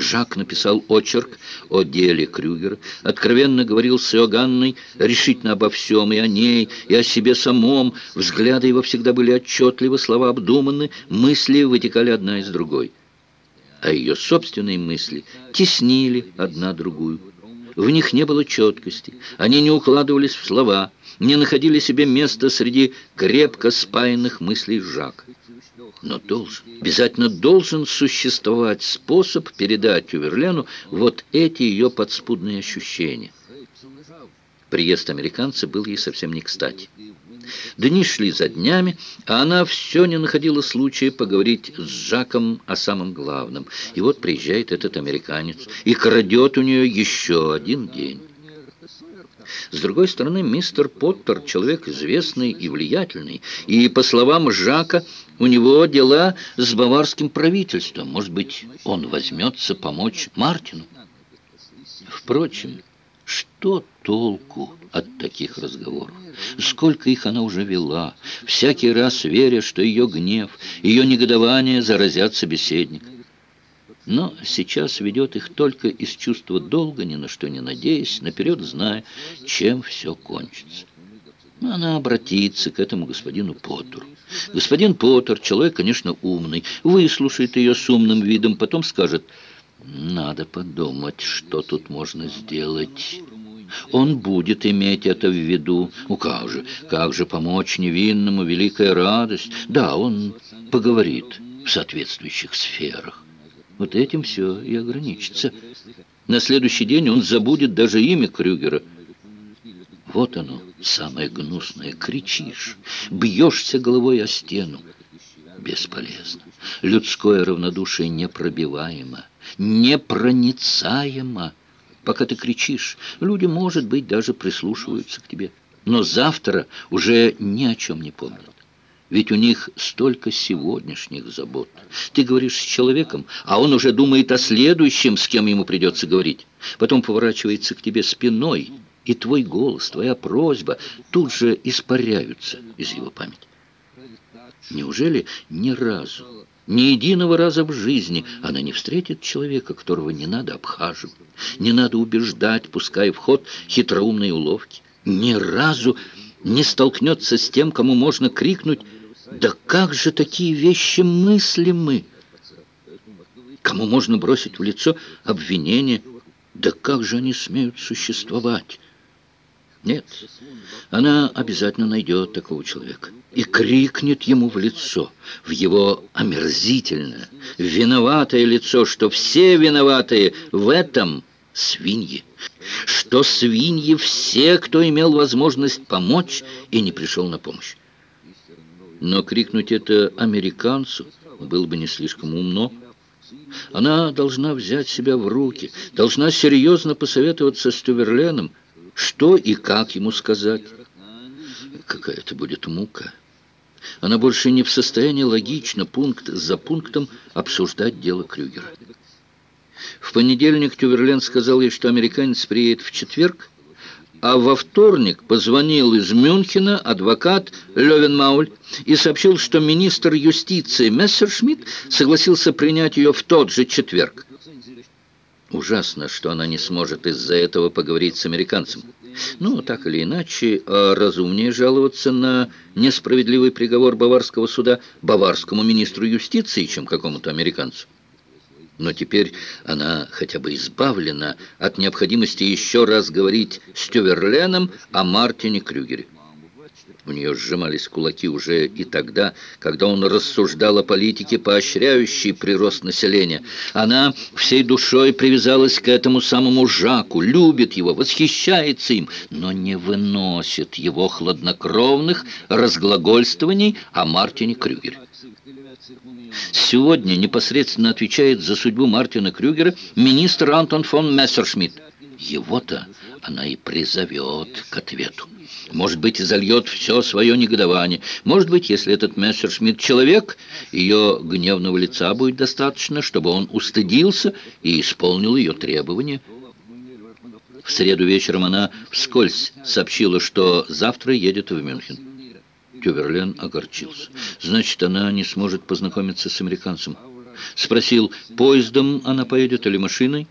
Жак написал очерк о деле Крюгера, откровенно говорил с Иоганной решительно обо всем, и о ней, и о себе самом. Взгляды его всегда были отчетливы, слова обдуманы, мысли вытекали одна из другой. А ее собственные мысли теснили одна другую. В них не было четкости, они не укладывались в слова, не находили себе места среди крепко спаянных мыслей Жака. Но должен, обязательно должен существовать способ передать Юверлену вот эти ее подспудные ощущения. Приезд американца был ей совсем не кстати. Дни шли за днями, а она все не находила случая поговорить с Жаком о самом главном. И вот приезжает этот американец и крадет у нее еще один день. С другой стороны, мистер Поттер – человек известный и влиятельный, и, по словам Жака, у него дела с баварским правительством. Может быть, он возьмется помочь Мартину? Впрочем, что толку от таких разговоров? Сколько их она уже вела, всякий раз веря, что ее гнев, ее негодование заразят собеседника. Но сейчас ведет их только из чувства долга, ни на что не надеясь, наперед зная, чем все кончится. Она обратится к этому господину Поттеру. Господин Поттер, человек, конечно, умный, выслушает ее с умным видом, потом скажет, «Надо подумать, что тут можно сделать». Он будет иметь это в виду. Ну как же, как же помочь невинному, великая радость. Да, он поговорит в соответствующих сферах. Вот этим все и ограничится. На следующий день он забудет даже имя Крюгера. Вот оно, самое гнусное. Кричишь, бьешься головой о стену. Бесполезно. Людское равнодушие непробиваемо, непроницаемо. Пока ты кричишь, люди, может быть, даже прислушиваются к тебе. Но завтра уже ни о чем не помнят. Ведь у них столько сегодняшних забот. Ты говоришь с человеком, а он уже думает о следующем, с кем ему придется говорить. Потом поворачивается к тебе спиной, и твой голос, твоя просьба тут же испаряются из его памяти. Неужели ни разу, ни единого раза в жизни она не встретит человека, которого не надо обхаживать, не надо убеждать, пуская в ход хитроумные уловки, ни разу не столкнется с тем, кому можно крикнуть «Да как же такие вещи мыслимы?» Кому можно бросить в лицо обвинение «Да как же они смеют существовать?» Нет, она обязательно найдет такого человека и крикнет ему в лицо, в его омерзительное, виноватое лицо, что все виноватые в этом свиньи, что свиньи все, кто имел возможность помочь и не пришел на помощь. Но крикнуть это американцу было бы не слишком умно. Она должна взять себя в руки, должна серьезно посоветоваться с Туверленом, что и как ему сказать? Какая это будет мука. Она больше не в состоянии логично, пункт за пунктом, обсуждать дело Крюгера. В понедельник Тюверлен сказал ей, что американец приедет в четверг, а во вторник позвонил из Мюнхена адвокат Левенмауль и сообщил, что министр юстиции Мессершмитт согласился принять ее в тот же четверг. Ужасно, что она не сможет из-за этого поговорить с американцем. Ну, так или иначе, а разумнее жаловаться на несправедливый приговор баварского суда баварскому министру юстиции, чем какому-то американцу. Но теперь она хотя бы избавлена от необходимости еще раз говорить с Тюверленом о Мартине Крюгере. У нее сжимались кулаки уже и тогда, когда он рассуждал о политике, поощряющей прирост населения. Она всей душой привязалась к этому самому Жаку, любит его, восхищается им, но не выносит его хладнокровных разглагольствований о Мартине Крюгере. Сегодня непосредственно отвечает за судьбу Мартина Крюгера министр Антон фон Мессершмитт. Его-то она и призовет к ответу. Может быть, зальет все свое негодование. Может быть, если этот Мессершмитт человек, ее гневного лица будет достаточно, чтобы он устыдился и исполнил ее требования. В среду вечером она вскользь сообщила, что завтра едет в Мюнхен. Тюверлен огорчился. Значит, она не сможет познакомиться с американцем. Спросил, поездом она поедет или машиной?